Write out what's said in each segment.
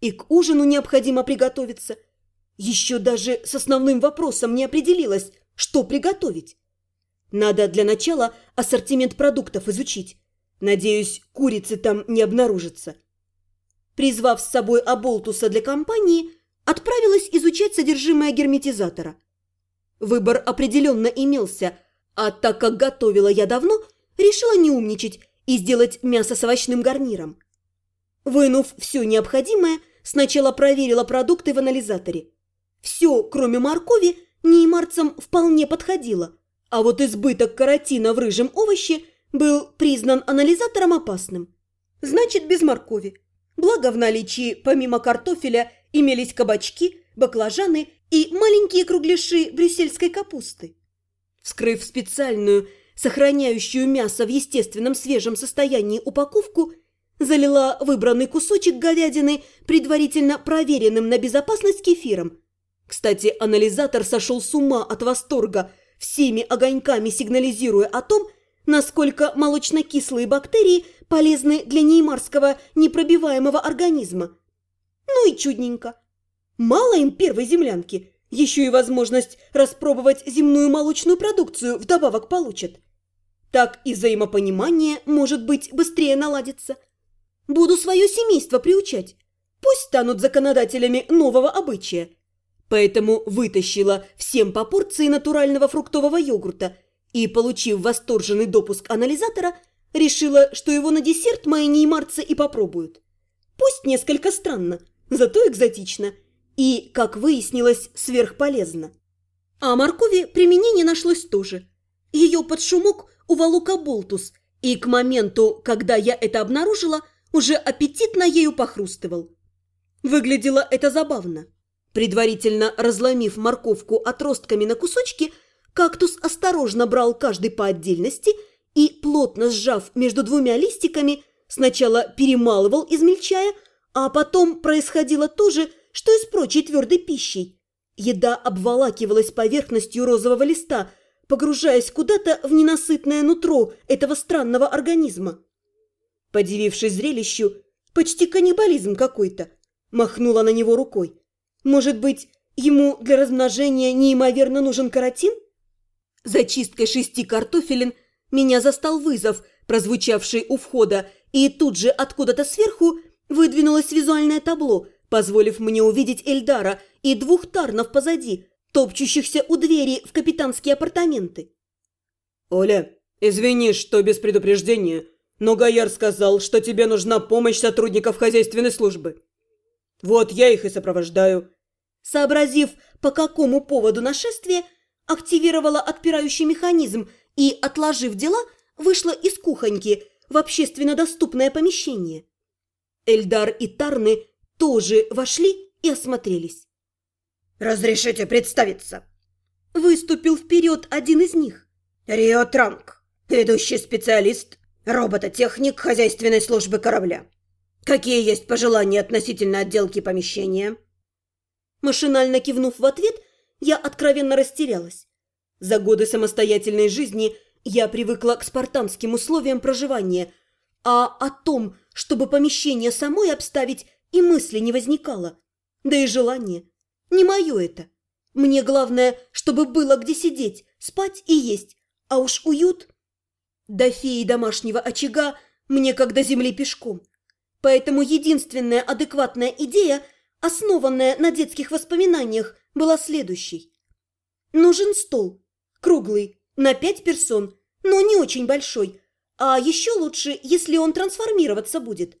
И к ужину необходимо приготовиться. Еще даже с основным вопросом не определилась, что приготовить. Надо для начала ассортимент продуктов изучить. Надеюсь, курицы там не обнаружится. Призвав с собой Аболтуса для компании, отправилась изучать содержимое герметизатора. Выбор определенно имелся, а так как готовила я давно, решила не умничать и сделать мясо с овощным гарниром. Вынув все необходимое, сначала проверила продукты в анализаторе. Все, кроме моркови, неймарцам вполне подходило, а вот избыток каротина в рыжем овоще был признан анализатором опасным. Значит, без моркови. Благо в наличии, помимо картофеля, имелись кабачки, баклажаны и маленькие кругляши брюссельской капусты. Вскрыв специальную, сохраняющую мясо в естественном свежем состоянии упаковку, залила выбранный кусочек говядины предварительно проверенным на безопасность кефиром. Кстати, анализатор сошел с ума от восторга, всеми огоньками сигнализируя о том, насколько молочно-кислые бактерии полезны для неймарского непробиваемого организма. Ну и чудненько. Мало им первой землянки, еще и возможность распробовать земную молочную продукцию вдобавок получат. Так и взаимопонимание, может быть, быстрее наладится. Буду свое семейство приучать. Пусть станут законодателями нового обычая. Поэтому вытащила всем по порции натурального фруктового йогурта – и, получив восторженный допуск анализатора, решила, что его на десерт мои неймарцы и попробуют. Пусть несколько странно, зато экзотично и, как выяснилось, сверхполезно. А моркови применение нашлось тоже. Ее под шумок уволок Аболтус, и к моменту, когда я это обнаружила, уже аппетитно ею похрустывал. Выглядело это забавно. Предварительно разломив морковку отростками на кусочки – Кактус осторожно брал каждый по отдельности и, плотно сжав между двумя листиками, сначала перемалывал, измельчая, а потом происходило то же, что и с прочей твердой пищей. Еда обволакивалась поверхностью розового листа, погружаясь куда-то в ненасытное нутро этого странного организма. Подивившись зрелищу, почти каннибализм какой-то, махнула на него рукой. Может быть, ему для размножения неимоверно нужен каротин? За шести картофелин меня застал вызов, прозвучавший у входа, и тут же откуда-то сверху выдвинулось визуальное табло, позволив мне увидеть Эльдара и двух тарнов позади, топчущихся у двери в капитанские апартаменты. «Оля, извини, что без предупреждения, но Гаяр сказал, что тебе нужна помощь сотрудников хозяйственной службы. Вот я их и сопровождаю». Сообразив, по какому поводу нашествие, активировала отпирающий механизм и, отложив дела, вышла из кухоньки в общественно доступное помещение. Эльдар и Тарны тоже вошли и осмотрелись. «Разрешите представиться?» Выступил вперед один из них. «Рио Транк, ведущий специалист, робототехник хозяйственной службы корабля. Какие есть пожелания относительно отделки помещения?» Машинально кивнув в ответ, я откровенно растерялась. За годы самостоятельной жизни я привыкла к спартанским условиям проживания, а о том, чтобы помещение самой обставить, и мысли не возникало. Да и желание. Не мое это. Мне главное, чтобы было где сидеть, спать и есть, а уж уют. До феи домашнего очага мне как до земли пешком. Поэтому единственная адекватная идея, основанная на детских воспоминаниях, была следующей. Нужен стол, круглый, на пять персон, но не очень большой, а еще лучше, если он трансформироваться будет.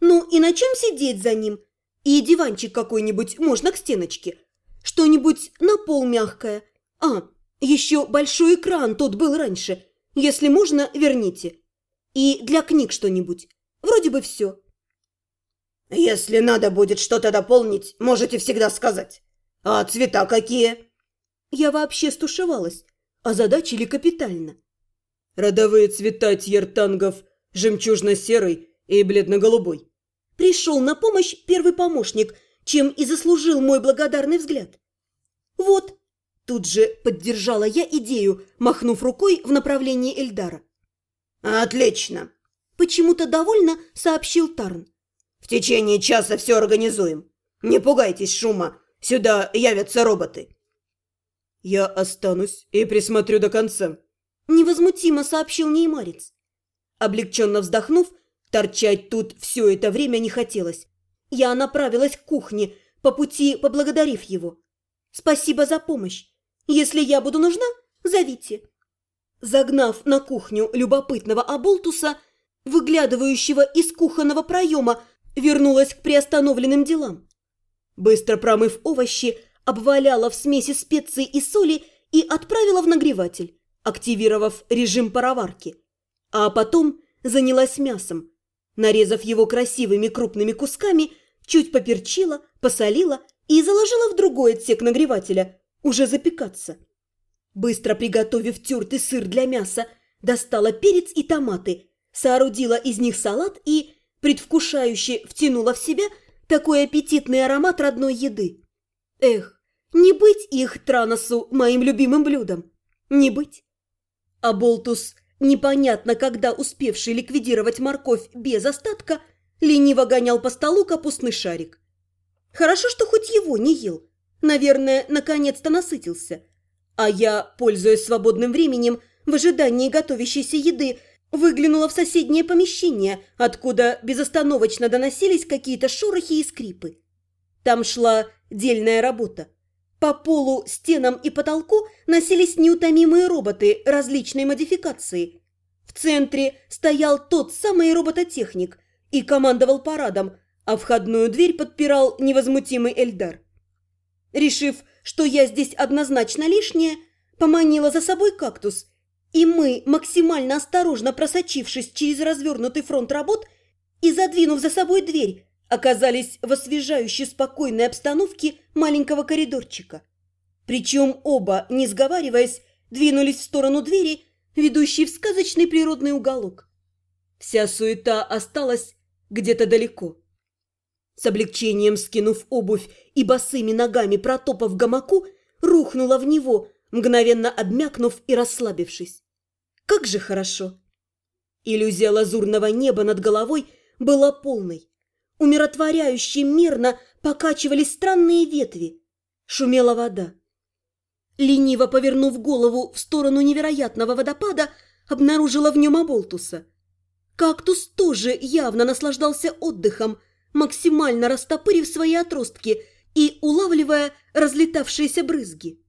Ну и на чем сидеть за ним? И диванчик какой-нибудь можно к стеночке. Что-нибудь на пол мягкое. А, еще большой экран тот был раньше. Если можно, верните. И для книг что-нибудь. Вроде бы все. Если надо будет что-то дополнить, можете всегда сказать. «А цвета какие?» Я вообще стушевалась, а озадачили капитально. «Родовые цвета тьертангов жемчужно-серый и бледно-голубой». Пришел на помощь первый помощник, чем и заслужил мой благодарный взгляд. «Вот», тут же поддержала я идею, махнув рукой в направлении Эльдара. «Отлично!» Почему-то довольно сообщил Тарн. В течение часа все организуем. Не пугайтесь шума, сюда явятся роботы». «Я останусь и присмотрю до конца», – невозмутимо сообщил Неймарец. Облегченно вздохнув, торчать тут все это время не хотелось. Я направилась к кухне, по пути поблагодарив его. «Спасибо за помощь. Если я буду нужна, зовите». Загнав на кухню любопытного оболтуса, выглядывающего из кухонного проема, вернулась к приостановленным делам. Быстро промыв овощи, обваляла в смеси специй и соли и отправила в нагреватель, активировав режим пароварки. А потом занялась мясом. Нарезав его красивыми крупными кусками, чуть поперчила, посолила и заложила в другой отсек нагревателя, уже запекаться. Быстро приготовив тертый сыр для мяса, достала перец и томаты, соорудила из них салат и, предвкушающе втянула в себя такой аппетитный аромат родной еды. Эх, не быть их Траносу моим любимым блюдом. Не быть. А Болтус, непонятно когда успевший ликвидировать морковь без остатка, лениво гонял по столу капустный шарик. Хорошо, что хоть его не ел. Наверное, наконец-то насытился. А я, пользуясь свободным временем, в ожидании готовящейся еды, выглянула в соседнее помещение, откуда безостановочно доносились какие-то шорохи и скрипы. Там шла дельная работа. По полу, стенам и потолку носились неутомимые роботы различной модификации. В центре стоял тот самый робототехник и командовал парадом, а входную дверь подпирал невозмутимый Эльдар. Решив, что я здесь однозначно лишняя, поманила за собой кактус, и мы, максимально осторожно просочившись через развернутый фронт работ и задвинув за собой дверь, оказались в освежающей спокойной обстановке маленького коридорчика. Причем оба, не сговариваясь, двинулись в сторону двери, ведущей в сказочный природный уголок. Вся суета осталась где-то далеко. С облегчением скинув обувь и босыми ногами протопав гамаку, рухнула в него, мгновенно обмякнув и расслабившись. Как же хорошо! Иллюзия лазурного неба над головой была полной. Умиротворяюще мирно покачивались странные ветви. Шумела вода. Лениво повернув голову в сторону невероятного водопада, обнаружила в нем оболтуса. Кактус тоже явно наслаждался отдыхом – максимально растопырив свои отростки и улавливая разлетавшиеся брызги.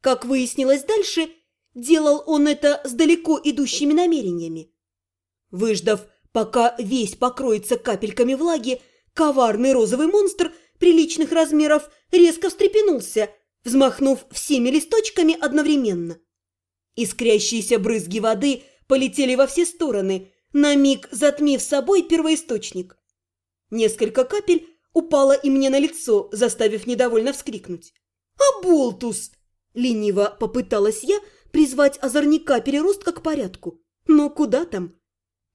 Как выяснилось дальше, делал он это с далеко идущими намерениями. Выждав, пока весь покроется капельками влаги, коварный розовый монстр приличных размеров резко встрепенулся, взмахнув всеми листочками одновременно. Искрящиеся брызги воды полетели во все стороны, на миг затмив собой первоисточник. Несколько капель упало и мне на лицо, заставив недовольно вскрикнуть. «Аболтус!» – лениво попыталась я призвать озорника переростка к порядку. Но куда там?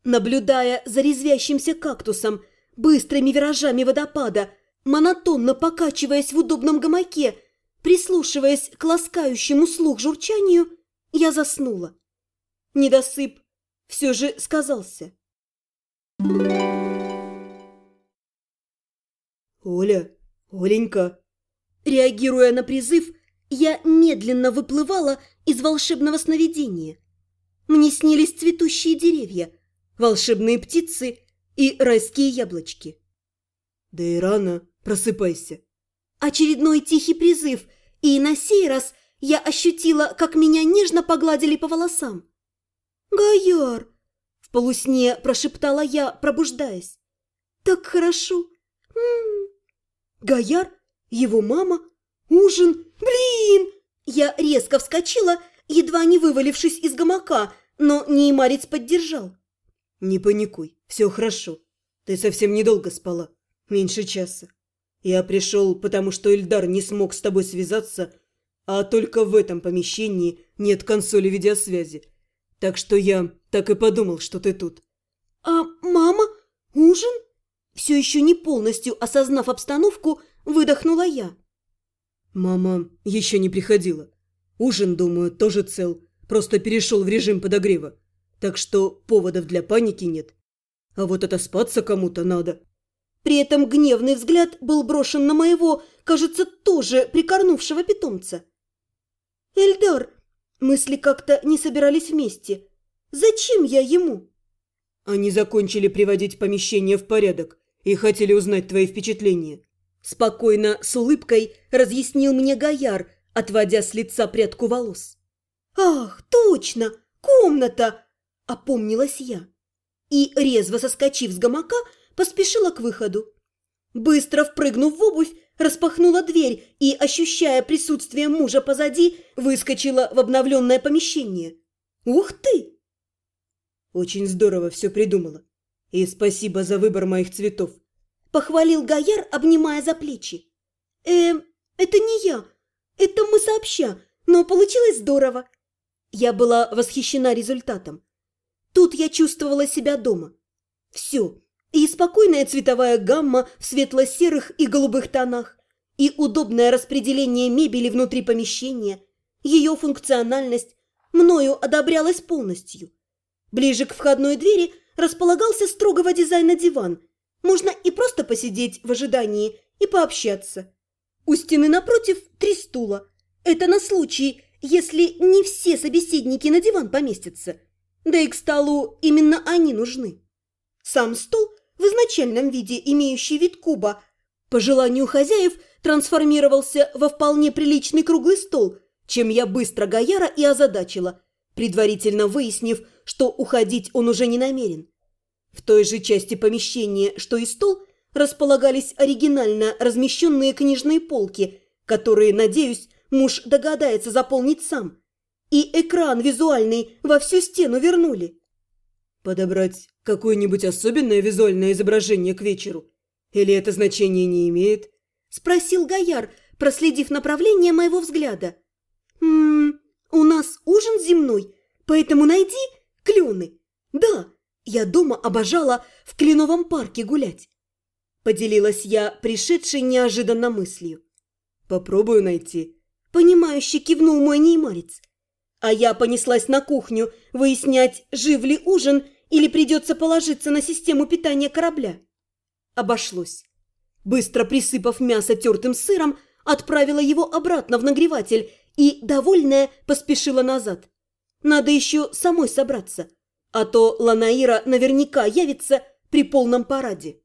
Наблюдая за резвящимся кактусом, быстрыми виражами водопада, монотонно покачиваясь в удобном гамаке, прислушиваясь к ласкающему слух журчанию, я заснула. Недосып все же сказался. Thank you. «Оля! Оленька!» Реагируя на призыв, я медленно выплывала из волшебного сновидения. Мне снились цветущие деревья, волшебные птицы и райские яблочки. «Да и рано, просыпайся!» Очередной тихий призыв, и на сей раз я ощутила, как меня нежно погладили по волосам. «Гаяр!» – в полусне прошептала я, пробуждаясь. «Так хорошо! М -м -м. Гояр? Его мама? Ужин? Блин! Я резко вскочила, едва не вывалившись из гамака, но Неймарец поддержал. «Не паникуй, все хорошо. Ты совсем недолго спала, меньше часа. Я пришел, потому что Эльдар не смог с тобой связаться, а только в этом помещении нет консоли видеосвязи. Так что я так и подумал, что ты тут». «А мама? Ужин?» Все еще не полностью осознав обстановку, выдохнула я. «Мама еще не приходила. Ужин, думаю, тоже цел, просто перешел в режим подогрева. Так что поводов для паники нет. А вот отоспаться кому-то надо». При этом гневный взгляд был брошен на моего, кажется, тоже прикорнувшего питомца. «Эльдар!» Мысли как-то не собирались вместе. «Зачем я ему?» Они закончили приводить помещение в порядок и хотели узнать твои впечатления. Спокойно, с улыбкой, разъяснил мне Гояр, отводя с лица прядку волос. «Ах, точно! Комната!» – опомнилась я. И, резво соскочив с гамака, поспешила к выходу. Быстро впрыгнув в обувь, распахнула дверь и, ощущая присутствие мужа позади, выскочила в обновленное помещение. «Ух ты!» Очень здорово все придумала. И спасибо за выбор моих цветов. Похвалил Гаяр, обнимая за плечи. Эм, это не я. Это мы сообща, но получилось здорово. Я была восхищена результатом. Тут я чувствовала себя дома. Все. И спокойная цветовая гамма в светло-серых и голубых тонах, и удобное распределение мебели внутри помещения, ее функциональность мною одобрялась полностью. Ближе к входной двери располагался строгого дизайна диван. Можно и просто посидеть в ожидании и пообщаться. У стены напротив три стула. Это на случай, если не все собеседники на диван поместятся. Да и к столу именно они нужны. Сам стол в изначальном виде, имеющий вид куба, по желанию хозяев трансформировался во вполне приличный круглый стол, чем я быстро Гаяра и озадачила, предварительно выяснив, что уходить он уже не намерен. В той же части помещения, что и стол, располагались оригинально размещенные книжные полки, которые, надеюсь, муж догадается заполнить сам. И экран визуальный во всю стену вернули. Подобрать какое-нибудь особенное визуальное изображение к вечеру? Или это значение не имеет? Спросил Гояр, проследив направление моего взгляда. «Ммм, у нас ужин земной, поэтому найди клены. Да, я дома обожала в кленовом парке гулять. Поделилась я пришедшей неожиданно мыслью. Попробую найти. Понимающе кивнул мой неймарец. А я понеслась на кухню выяснять, жив ли ужин или придется положиться на систему питания корабля. Обошлось. Быстро присыпав мясо тертым сыром, отправила его обратно в нагреватель и, довольная, поспешила назад. Надо еще самой собраться, а то Ланаира наверняка явится при полном параде.